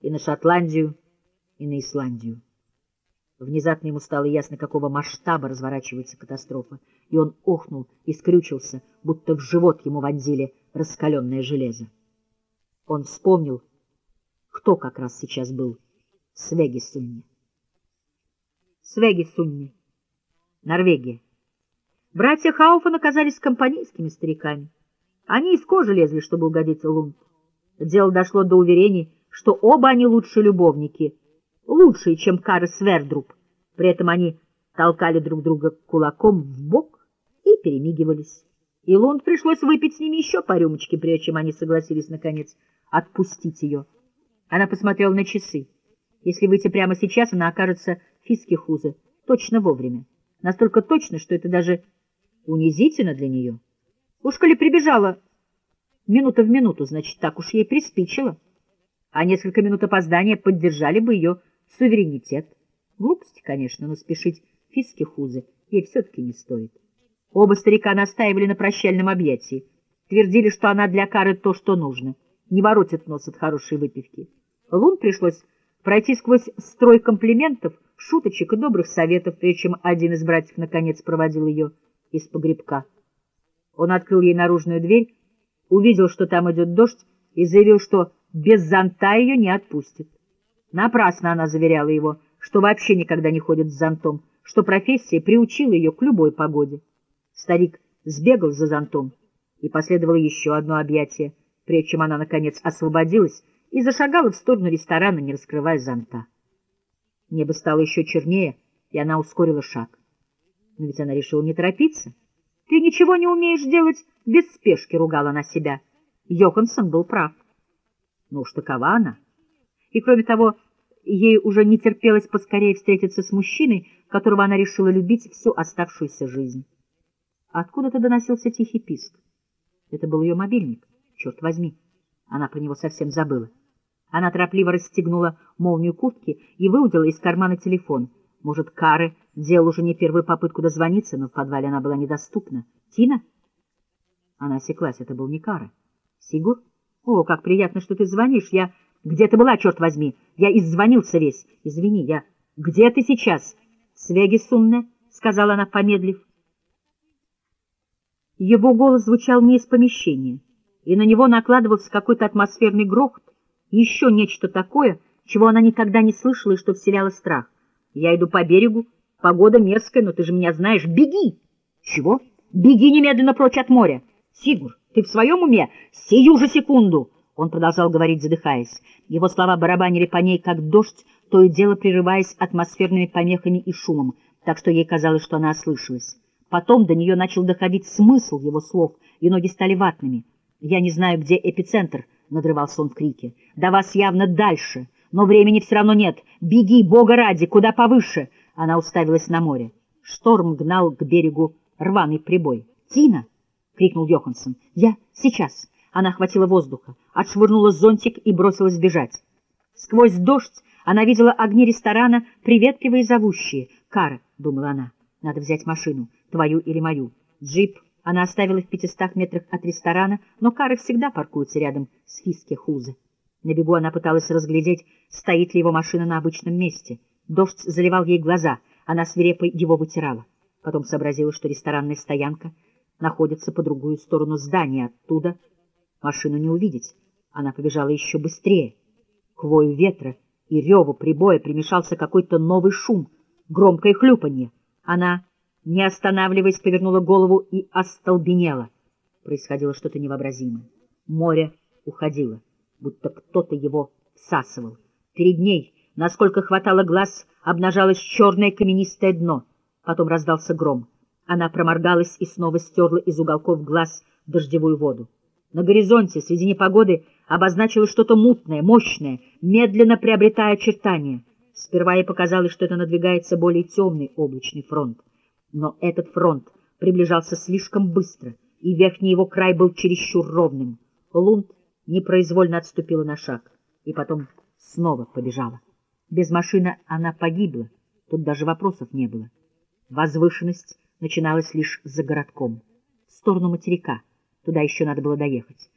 и на Шотландию, и на Исландию. Внезапно ему стало ясно, какого масштаба разворачивается катастрофа, и он охнул и скрючился, будто в живот ему вонзили раскаленное железо. Он вспомнил, кто как раз сейчас был Свеги Сунни. Свеги Сунни, Норвегия. Братья Хауфан оказались компанейскими стариками. Они из кожи лезли, чтобы угодить Лунд. Дело дошло до уверений, что оба они лучшие любовники, лучшие, чем Кара Свердруб. При этом они толкали друг друга кулаком в бок и перемигивались. И Лунд пришлось выпить с ними еще по рюмочке, прежде чем они согласились, наконец, отпустить ее. Она посмотрела на часы. Если выйти прямо сейчас, она окажется Фискихузе точно вовремя. Настолько точно, что это даже унизительно для нее. Уж коли прибежала минута в минуту, значит, так уж ей приспичило. А несколько минут опоздания поддержали бы ее суверенитет. Глупости, конечно, но спешить фиски хузы ей все-таки не стоит. Оба старика настаивали на прощальном объятии, твердили, что она для Кары то, что нужно, не воротит нос от хорошей выпивки. Лун пришлось пройти сквозь строй комплиментов, шуточек и добрых советов, прежде чем один из братьев наконец проводил ее из погребка. Он открыл ей наружную дверь, увидел, что там идет дождь, и заявил, что без зонта ее не отпустит. Напрасно она заверяла его, что вообще никогда не ходит с зонтом, что профессия приучила ее к любой погоде. Старик сбегал за зонтом, и последовало еще одно объятие, прежде чем она, наконец, освободилась и зашагала в сторону ресторана, не раскрывая зонта. Небо стало еще чернее, и она ускорила шаг. Но ведь она решила не торопиться. «Ты ничего не умеешь делать без спешки», — ругала она себя. Йоханссон был прав. Ну уж такова она. И, кроме того, ей уже не терпелось поскорее встретиться с мужчиной, которого она решила любить всю оставшуюся жизнь. Откуда-то доносился тихий писк. Это был ее мобильник. Черт возьми, она про него совсем забыла. Она торопливо расстегнула молнию куртки и выудила из кармана телефон. Может, Кары делал уже не первую попытку дозвониться, но в подвале она была недоступна. «Тина?» Она осеклась, это был не Кара. «Сигур? О, как приятно, что ты звонишь. Я... Где ты была, черт возьми? Я иззвонился весь. Извини, я... Где ты сейчас?» «Свеги Сунне», — сказала она, помедлив. Его голос звучал не из помещения, и на него накладывался какой-то атмосферный грохот, еще нечто такое, чего она никогда не слышала и что вселяло страх. Я иду по берегу, погода мерзкая, но ты же меня знаешь. Беги! Чего? Беги немедленно прочь от моря. Сигур, ты в своем уме? Сию же секунду! Он продолжал говорить, задыхаясь. Его слова барабанили по ней, как дождь, то и дело прерываясь атмосферными помехами и шумом, так что ей казалось, что она ослышалась. Потом до нее начал доходить смысл его слов, и ноги стали ватными. «Я не знаю, где эпицентр», — надрывался он в крике. «До вас явно дальше, но времени все равно нет. Беги, бога ради, куда повыше!» Она уставилась на море. Шторм гнал к берегу рваный прибой. «Тина!» — крикнул Йоханссон. «Я сейчас!» Она хватила воздуха, отшвырнула зонтик и бросилась бежать. Сквозь дождь она видела огни ресторана, приветливые и зовущие. «Кара», — думала она, — «надо взять машину, твою или мою». Джип она оставила в пятистах метрах от ресторана, но кары всегда паркуются рядом с Фиске Хузе. На бегу она пыталась разглядеть, стоит ли его машина на обычном месте. Дождь заливал ей глаза, она свирепо его вытирала. Потом сообразила, что ресторанная стоянка находится по другую сторону здания. Оттуда машину не увидеть. Она побежала еще быстрее. К вою ветра и реву прибоя примешался какой-то новый шум, громкое хлюпанье. Она не останавливаясь, повернула голову и остолбенела. Происходило что-то невообразимое. Море уходило, будто кто-то его всасывал. Перед ней, насколько хватало глаз, обнажалось черное каменистое дно. Потом раздался гром. Она проморгалась и снова стерла из уголков глаз дождевую воду. На горизонте, среди непогоды, обозначилось что-то мутное, мощное, медленно приобретая очертания. Сперва ей показалось, что это надвигается более темный облачный фронт. Но этот фронт приближался слишком быстро, и верхний его край был чересчур ровным. Лунд непроизвольно отступила на шаг, и потом снова побежала. Без машины она погибла, тут даже вопросов не было. Возвышенность начиналась лишь за городком, в сторону материка, туда еще надо было доехать.